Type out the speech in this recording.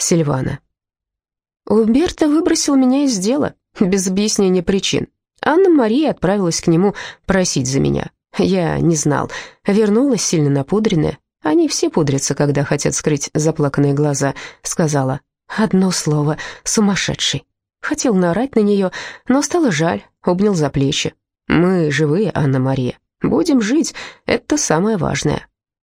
Сильвана. Умберто выбросил меня из дела, без объяснения причин. Анна-Мария отправилась к нему просить за меня. Я не знал. Вернулась сильно напудренная. Они все пудрятся, когда хотят скрыть заплаканные глаза. Сказала одно слово «сумасшедший». Хотел наорать на нее, но стало жаль, обнял за плечи. «Мы живые, Анна-Мария. Будем жить, это самое важное».